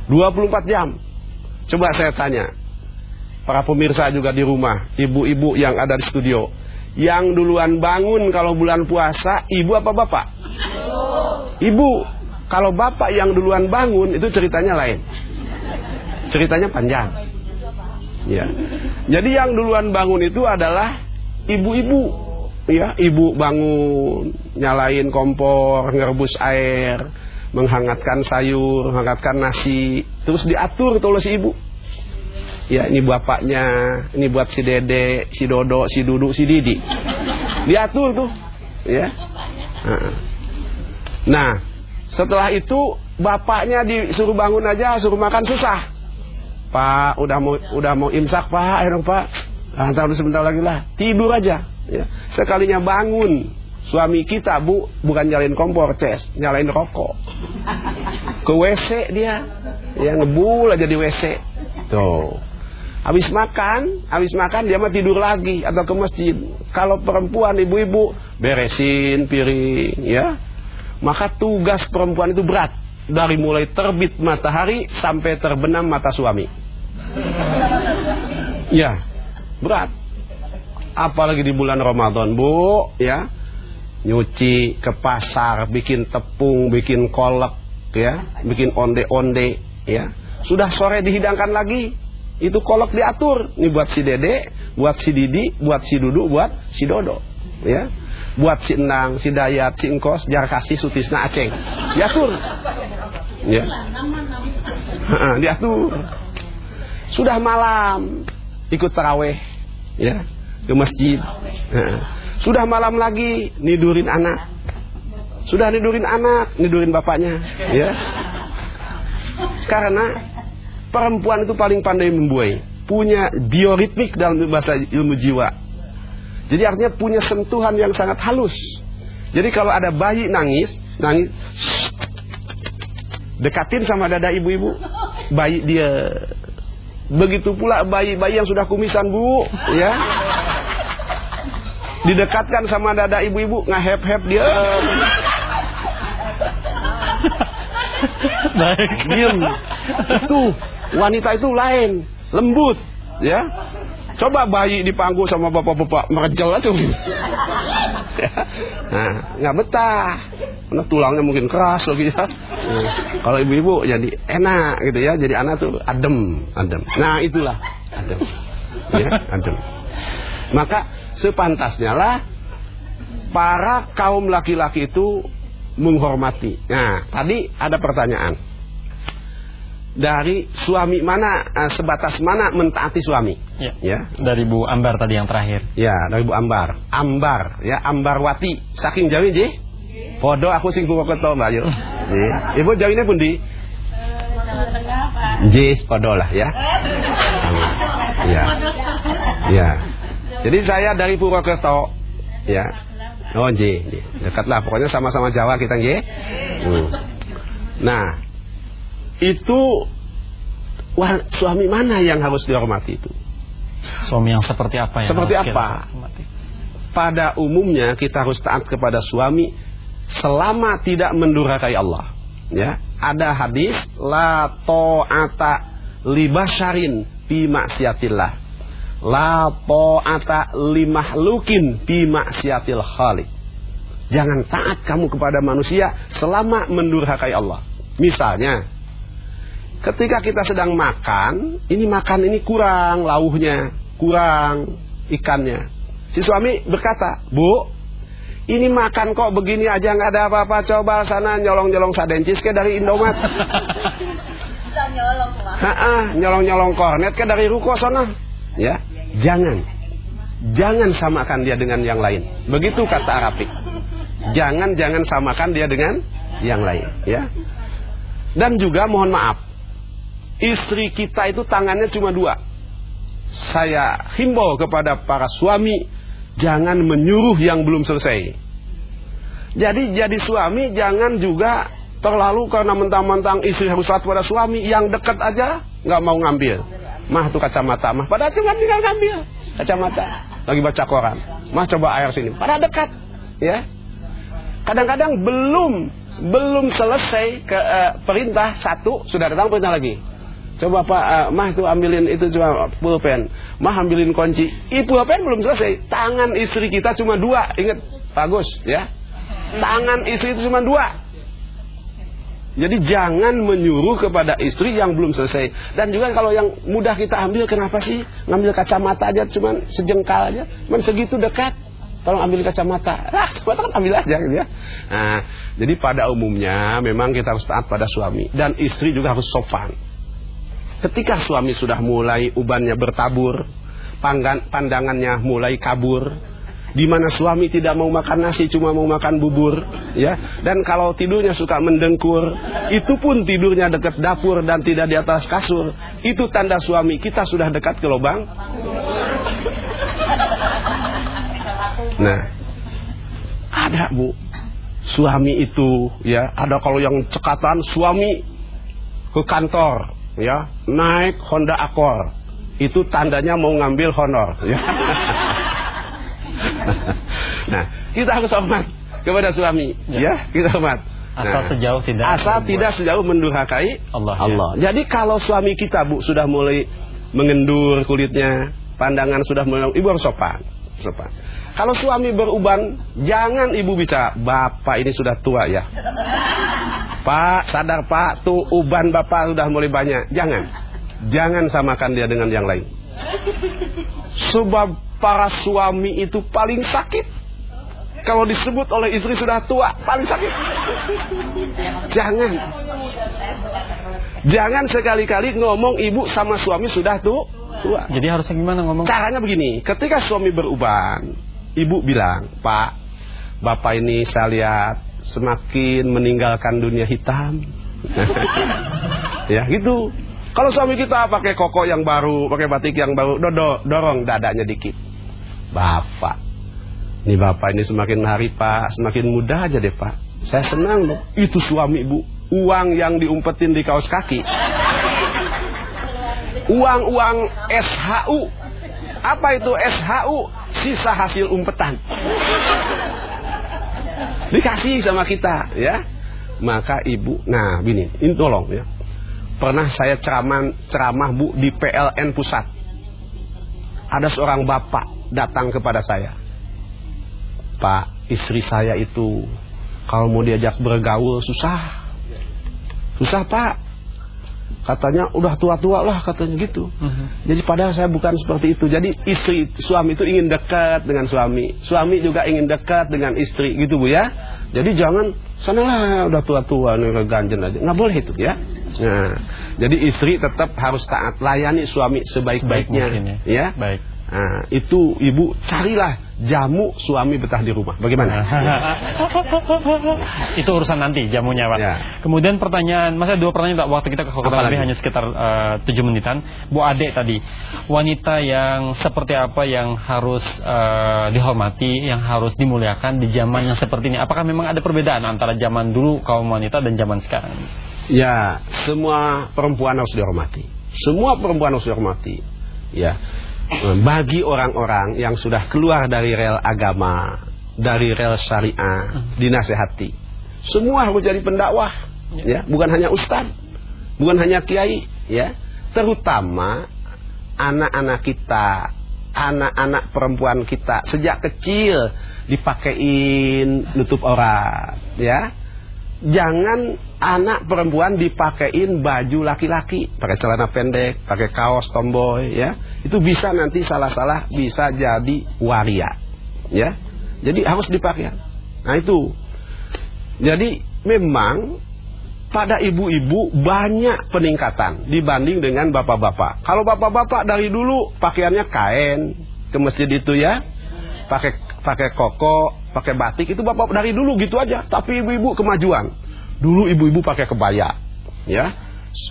24 jam. Coba saya tanya. Para pemirsa juga di rumah, ibu-ibu yang ada di studio. Yang duluan bangun kalau bulan puasa, ibu apa bapak? Ibu. Kalau bapak yang duluan bangun itu ceritanya lain. Ceritanya panjang. Ya. Jadi yang duluan bangun itu adalah ibu-ibu. Ya, ibu bangun, nyalain kompor, ngerebus air, menghangatkan sayur, menghangatkan nasi, terus diatur si ibu. Ya ini bapaknya, ini buat si dede, si dodo, si dudu, si didi. Diatur tuh, ya. Nah, setelah itu bapaknya disuruh bangun aja, suruh makan susah. Pak, udah mau udah mau imsak pak, ayo dong pak. Antar sebentar lagi lah, tidur aja. Ya. Sekalinya bangun, Suami kita bu bukan nyalain kompor ces, nyalain rokok. Ke WC dia, ya ngebul aja di WC. Tuh. Habis makan, habis makan dia mah tidur lagi atau ke masjid. Kalau perempuan ibu-ibu beresin piring, ya. Maka tugas perempuan itu berat dari mulai terbit matahari sampai terbenam mata suami. Ya, berat. Apalagi di bulan Ramadan, Bu, ya nyuci ke pasar, bikin tepung, bikin kolek, ya, bikin onde-onde, ya. Sudah sore dihidangkan lagi, itu kolek diatur. Ini buat si Dede, buat si Didi, buat si Dudu, buat si Dodo, ya. Buat si Enang, si Dayat, si Engkos, Jarkasi, Sutisna, Aceng. Diatur. Ya. diatur. Sudah malam, ikut taraweh, ya, ke masjid. Sudah malam lagi nidurin anak. Sudah nidurin anak, nidurin bapaknya, ya. Karena perempuan itu paling pandai membuai, punya bioritmik dalam bahasa ilmu jiwa. Jadi artinya punya sentuhan yang sangat halus. Jadi kalau ada bayi nangis, nangis, dekatin sama dada ibu-ibu, bayi dia. Begitu pula bayi-bayi yang sudah kumisan bu, ya, didekatkan sama dada ibu-ibu, ngahep-hep dia. Baik. Diam. Itu wanita itu lain, lembut, ya. Coba bayi dipangku sama bapak-bapak merejel aja. nah, nggak betah. Karena tulangnya mungkin keras lagi ya. Nah, kalau ibu-ibu jadi enak gitu ya. Jadi anak tuh adem, adem. Nah, itulah adem. Ya, adem. Maka sepantasnya lah para kaum laki-laki itu menghormati. Nah, tadi ada pertanyaan. Dari suami mana eh, sebatas mana mentaati suami? Ya. Ya. Dari Bu Ambar tadi yang terakhir. Ya, dari Bu Ambar. Ambar, ya, Ambarwati. Saking jauh ji? Podo aku sing Purwokerto, Mbak. Nggih. Ibu jauhnya pun di Jis podo lah ya. Sama. Ya. Ya. Jadi saya dari Purwokerto. Ya. Oh, J. Dekatlah pokoknya sama-sama Jawa kita nggih. Hmm. Nah, itu wah, suami mana yang harus dihormati itu? Suami yang seperti apa ya? Seperti apa? Pada umumnya kita harus taat kepada suami selama tidak mendurhakai Allah. Ya, ada hadis la ta'ata li basyarin fi maksiatillah. La ta'ata li mahlukin fi maksiatil khaliq. Jangan taat kamu kepada manusia selama mendurhakai Allah. Misalnya, ketika kita sedang makan, ini makan ini kurang lauhnya, kurang ikannya. Si suami berkata, Bu, ini makan kok begini aja nggak ada apa-apa. Coba sana nyolong-nyolong sadencis ke dari Indomaret. Bisa nyolong lah. Nyolong-nyolong kornet ke dari ruko sana. Ya, jangan. Jangan samakan dia dengan yang lain. Begitu kata Arabik. Jangan jangan samakan dia dengan yang lain, ya. Dan juga mohon maaf. Istri kita itu tangannya cuma dua. Saya himbau kepada para suami jangan menyuruh yang belum selesai. Jadi jadi suami jangan juga terlalu karena mentang-mentang istri harus taat pada suami yang dekat aja nggak mau ngambil. Mah tuh kacamata mah pada cuma tinggal ngambil kacamata lagi baca koran. Mah coba air sini. Pada dekat, ya. Kadang-kadang belum belum selesai ke uh, perintah satu sudah datang perintah lagi. Coba Pak, uh, Mah itu ambilin itu cuma pulpen. Mah ambilin kunci. Ih, pulpen belum selesai. Tangan istri kita cuma dua. Ingat, bagus ya. Tangan istri itu cuma dua. Jadi jangan menyuruh kepada istri yang belum selesai. Dan juga kalau yang mudah kita ambil, kenapa sih ngambil kacamata aja cuma sejengkal aja, cuma segitu dekat. Tolong ambil kacamata. Ah, kacamata kan ambil aja gitu ya. Nah, jadi pada umumnya memang kita harus taat pada suami dan istri juga harus sopan. Ketika suami sudah mulai ubannya bertabur, pandangannya mulai kabur, di mana suami tidak mau makan nasi cuma mau makan bubur ya. Dan kalau tidurnya suka mendengkur itu pun tidurnya dekat dapur dan tidak di atas kasur. Itu tanda suami kita sudah dekat ke lubang. Nah ada bu. Suami itu ya ada kalau yang cekatan suami ke kantor ya naik Honda Accord itu tandanya mau ngambil honor ya nah, kita harus hormat kepada suami, ya, ya kita hormat. Asal nah, sejauh tidak asal membuat. tidak sejauh mendurhakai Allah. Allah. Ya. Jadi kalau suami kita Bu sudah mulai mengendur kulitnya, pandangan sudah mulai ibu harus sopan. Sopan. Kalau suami beruban, jangan ibu bicara, "Bapak ini sudah tua ya." Pak, sadar Pak, tuh uban Bapak sudah mulai banyak. Jangan. Jangan samakan dia dengan yang lain. Sebab para suami itu paling sakit. kalau disebut oleh istri sudah tua paling sakit. Jangan. Jangan sekali-kali ngomong ibu sama suami sudah tuh tua. Jadi harusnya gimana ngomong? Caranya begini, ketika suami beruban, ibu bilang, Pak, bapak ini saya lihat semakin meninggalkan dunia hitam. ya gitu. Kalau suami kita pakai koko yang baru, pakai batik yang baru, dodo, dorong dadanya dikit. Bapak, ini bapak ini semakin hari pak, semakin mudah aja deh pak. Saya senang loh. Itu suami ibu, uang yang diumpetin di kaos kaki. Uang-uang SHU. Apa itu SHU? Sisa hasil umpetan. Dikasih sama kita, ya. Maka ibu, nah gini, ini tolong ya. Pernah saya ceramah, ceramah bu di PLN pusat. Ada seorang bapak datang kepada saya. Pak, istri saya itu kalau mau diajak bergaul susah. Susah pak. Katanya udah tua-tua lah katanya gitu. Uh-huh. Jadi padahal saya bukan seperti itu. Jadi istri suami itu ingin dekat dengan suami. Suami juga ingin dekat dengan istri gitu bu ya. Jadi jangan sanalah udah tua-tua nih ganjen aja. Nggak boleh itu ya. Nah, jadi istri tetap harus taat layani suami sebaik-baiknya. Sebaik ya. ya. Baik. Nah, itu ibu carilah jamu suami betah di rumah. Bagaimana? itu urusan nanti jamunya, Pak. Ya. Kemudian pertanyaan, masa dua pertanyaan Pak, waktu kita kekurangan lebih hanya sekitar eh, tujuh uh, menitan. Bu Ade tadi, wanita yang seperti apa yang harus uh, dihormati, yang harus dimuliakan di zaman yang seperti ini? Apakah memang ada perbedaan antara zaman dulu kaum wanita dan zaman sekarang? Ya, semua perempuan harus dihormati. Semua perempuan harus dihormati. Ya, bagi orang-orang yang sudah keluar dari rel agama, dari rel syariah, dinasehati. Semua harus jadi pendakwah, ya, bukan hanya ustaz, bukan hanya kiai, ya. Terutama anak-anak kita, anak-anak perempuan kita sejak kecil dipakein nutup aurat, ya jangan anak perempuan dipakein baju laki-laki, pakai celana pendek, pakai kaos tomboy ya. Itu bisa nanti salah-salah bisa jadi waria. Ya. Jadi harus dipakai. Nah itu. Jadi memang pada ibu-ibu banyak peningkatan dibanding dengan bapak-bapak. Kalau bapak-bapak dari dulu pakaiannya kain ke masjid itu ya, pakai pakai koko, pakai batik itu bapak dari dulu gitu aja. Tapi ibu-ibu kemajuan. Dulu ibu-ibu pakai kebaya, ya.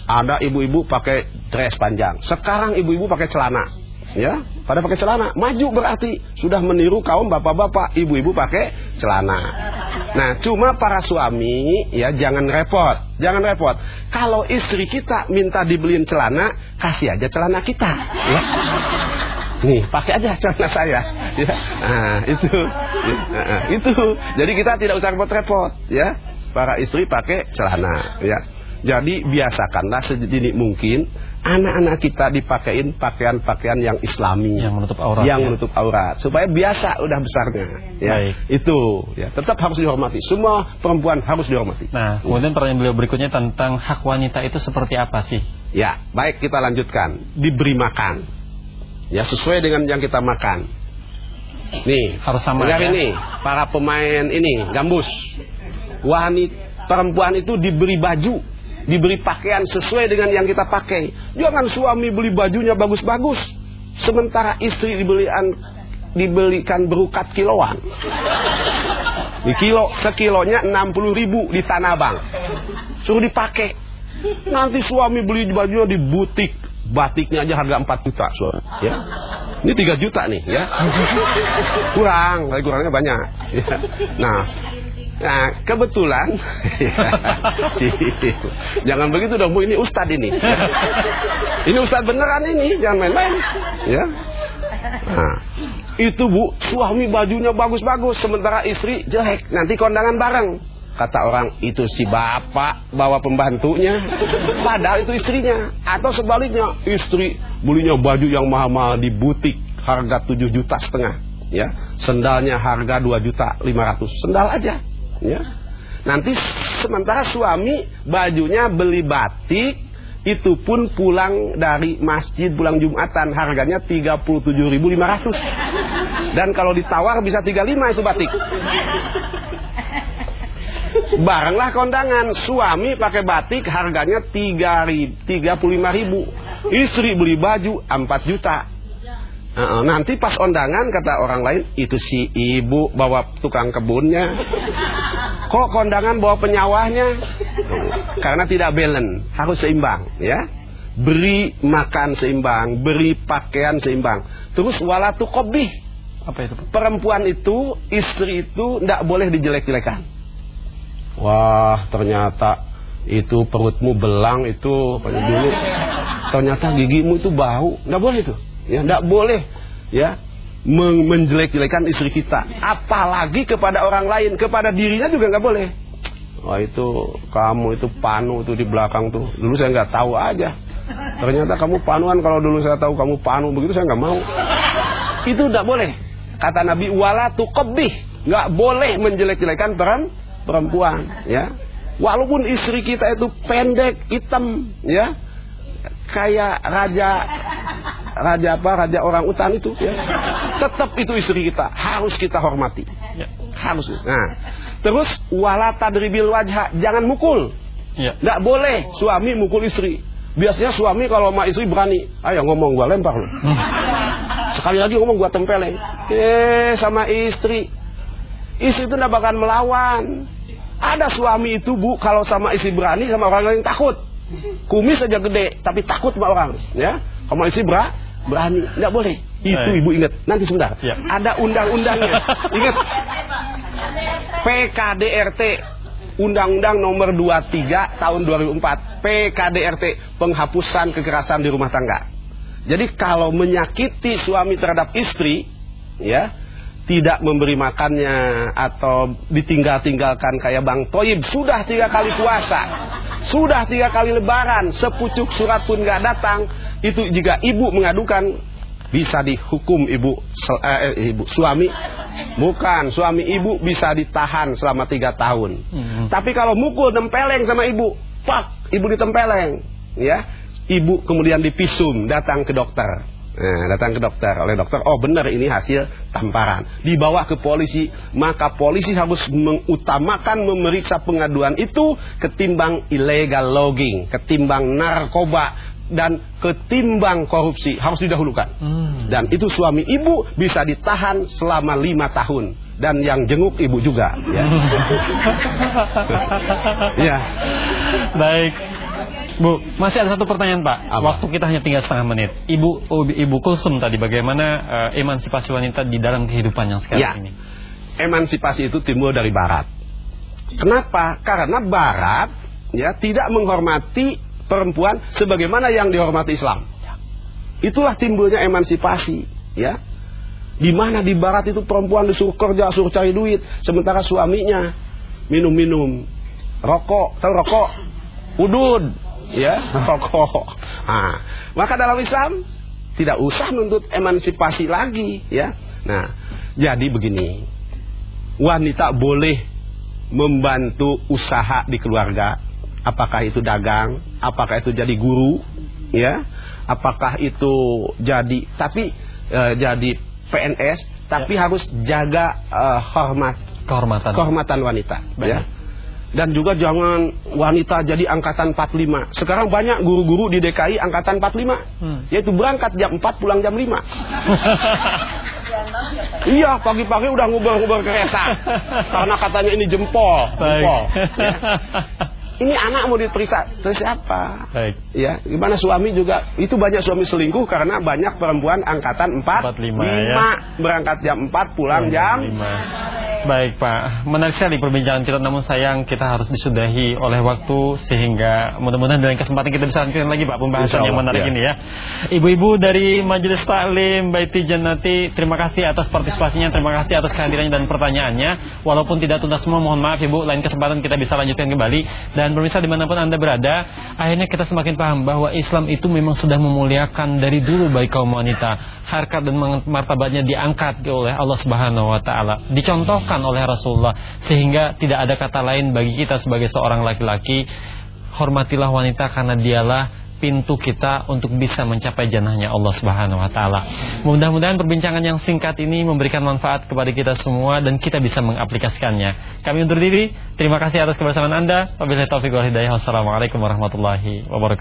Ada ibu-ibu pakai dress panjang. Sekarang ibu-ibu pakai celana, ya. Pada pakai celana, maju berarti sudah meniru kaum bapak-bapak, ibu-ibu pakai celana. Nah, cuma para suami ya jangan repot, jangan repot. Kalau istri kita minta dibeliin celana, kasih aja celana kita, ya. Nih, pakai aja celana saya. Ya. Nah, itu. Nah, itu. Jadi kita tidak usah repot-repot, ya. Para istri pakai celana, ya. Jadi biasakanlah sedini mungkin anak-anak kita dipakein pakaian-pakaian yang islami. Yang menutup aurat yang ya? menutup aurat. Supaya biasa udah besarnya. Ya Baik. itu. Ya tetap harus dihormati. Semua perempuan harus dihormati. Nah kemudian pertanyaan beliau berikutnya tentang hak wanita itu seperti apa sih? Ya baik kita lanjutkan. Diberi makan. Ya sesuai dengan yang kita makan. Nih, harus sama ya? ini. Para pemain ini gambus. Wanita perempuan itu diberi baju, diberi pakaian sesuai dengan yang kita pakai. Jangan suami beli bajunya bagus-bagus, sementara istri dibelikan dibelikan berukat kiloan. Di kilo sekilonya 60 ribu di Tanah Abang. Suruh dipakai. Nanti suami beli bajunya di butik batiknya aja harga 4 juta ya ini 3 juta nih ya kurang kurangnya banyak ya. nah Nah, kebetulan jangan begitu dong Bu, ini ustad ini. ini ustad beneran ini, jangan main-main. Ya. Nah, itu Bu, suami bajunya bagus-bagus sementara istri jelek. Nanti kondangan bareng. Kata orang itu si bapak bawa pembantunya Padahal itu istrinya Atau sebaliknya istri belinya baju yang mahal-mahal di butik Harga 7 juta setengah ya Sendalnya harga 2 juta 500 Sendal aja ya. Nanti sementara suami bajunya beli batik itu pun pulang dari masjid pulang Jumatan harganya 37.500 dan kalau ditawar bisa 35 itu batik. Baranglah kondangan suami pakai batik harganya 3 35 ribu. Istri beli baju 4 juta Uh, nanti pas undangan kata orang lain itu si ibu bawa tukang kebunnya. Kok kondangan bawa penyawahnya? Karena tidak balance, harus seimbang, ya. Beri makan seimbang, beri pakaian seimbang. Terus walatu kobih. Apa itu? Perempuan itu, istri itu tidak boleh dijelek-jelekan. Wah, ternyata itu perutmu belang itu dulu. Ternyata gigimu itu bau, nggak boleh itu ya tidak boleh ya menjelek-jelekan istri kita. Apalagi kepada orang lain kepada dirinya juga nggak boleh. Wah itu kamu itu panu itu di belakang tuh. Dulu saya nggak tahu aja. Ternyata kamu panuan. Kalau dulu saya tahu kamu panu begitu saya nggak mau. Itu tidak boleh. Kata Nabi wala tuqabbih. Nggak boleh menjelek-jelekan perempuan ya. Walaupun istri kita itu pendek hitam ya kayak raja raja apa raja orang utan itu ya. Tetap itu istri kita harus kita hormati. Ya. harus. Nah terus wala tadribil wajah jangan mukul. Ya. nggak boleh suami mukul istri. Biasanya suami kalau sama istri berani ayo ngomong gua lempar lu. Hmm. sekali lagi ngomong gua tempeleng. Eh sama istri. Istri itu nggak bakal melawan. Ada suami itu bu kalau sama istri berani sama orang lain takut Kumis saja gede, tapi takut sama orang. Ya, kamu isi bra, berani, nggak boleh. Itu ibu ingat. Nanti sebentar. Ya. Ada undang-undangnya. Ingat. PKDRT Undang-Undang Nomor 23 Tahun 2004 PKDRT penghapusan kekerasan di rumah tangga. Jadi kalau menyakiti suami terhadap istri, ya tidak memberi makannya atau ditinggal-tinggalkan kayak Bang Toib sudah tiga kali puasa sudah tiga kali lebaran sepucuk surat pun nggak datang itu jika ibu mengadukan bisa dihukum ibu eh, ibu suami. Bukan suami ibu bisa ditahan selama tiga tahun. Hmm. tapi kalau mukul nempeleng sama ibu pak ibu ditempeleng ya. Ibu kemudian dipisum datang ke dokter Nah, datang ke dokter oleh dokter, oh benar ini hasil tamparan. Dibawa ke polisi, maka polisi harus mengutamakan memeriksa pengaduan itu ketimbang illegal logging, ketimbang narkoba dan ketimbang korupsi harus didahulukan. Hmm. Dan itu suami ibu bisa ditahan selama lima tahun dan yang jenguk ibu juga. Ya. ya. Baik. Bu, masih ada satu pertanyaan Pak. Apa? Waktu kita hanya tinggal setengah menit. Ibu oh, Ibu Kulsum tadi bagaimana uh, emansipasi wanita di dalam kehidupan yang sekarang ya. ini? Emansipasi itu timbul dari Barat. Kenapa? Karena Barat ya tidak menghormati perempuan sebagaimana yang dihormati Islam. Ya. Itulah timbulnya emansipasi, ya. Di mana di Barat itu perempuan disuruh kerja, suruh cari duit, sementara suaminya minum-minum, rokok, tahu rokok, udud, ya rokok. Nah, maka dalam Islam tidak usah nuntut emansipasi lagi, ya. Nah, jadi begini, wanita boleh membantu usaha di keluarga, apakah itu dagang, apakah itu jadi guru, ya, apakah itu jadi tapi e, jadi PNS, tapi ya. harus jaga e, hormat. Kehormatan. Kehormatan wanita, ya dan juga jangan wanita jadi angkatan 45. Sekarang banyak guru-guru di DKI angkatan 45. Hmm. Yaitu berangkat jam 4 pulang jam 5. iya, pagi-pagi udah ngubah-ngubah kereta. Karena katanya ini jempol, jempol. Ya ini anak mau diperiksa terus siapa? Baik. Ya, gimana suami juga itu banyak suami selingkuh karena banyak perempuan angkatan 4 45 ya. berangkat jam 4 pulang oh, jam 5. Baik, Pak. Menarik sekali perbincangan kita namun sayang kita harus disudahi oleh waktu sehingga mudah-mudahan dalam kesempatan kita bisa lanjutkan lagi Pak pembahasan yang menarik ya. ini ya. Ibu-ibu dari Majelis Taklim Baiti Jannati, terima kasih atas partisipasinya, terima kasih atas kehadirannya dan pertanyaannya. Walaupun tidak tuntas semua, mohon maaf Ibu, lain kesempatan kita bisa lanjutkan kembali dan dan pemirsa di mana pun anda berada Akhirnya kita semakin paham bahwa Islam itu memang sudah memuliakan dari dulu bagi kaum wanita. Harkat dan martabatnya diangkat oleh Allah subhanahu wa ta'ala. Dicontohkan oleh Rasulullah Sehingga tidak ada kata lain bagi kita sebagai seorang laki-laki Hormatilah wanita karena dialah pintu kita untuk bisa mencapai jannahnya Allah Subhanahu wa taala. Mudah-mudahan perbincangan yang singkat ini memberikan manfaat kepada kita semua dan kita bisa mengaplikasikannya. Kami undur diri. Terima kasih atas kebersamaan Anda. Wabillahi taufiq wal hidayah. Wassalamualaikum warahmatullahi wabarakatuh.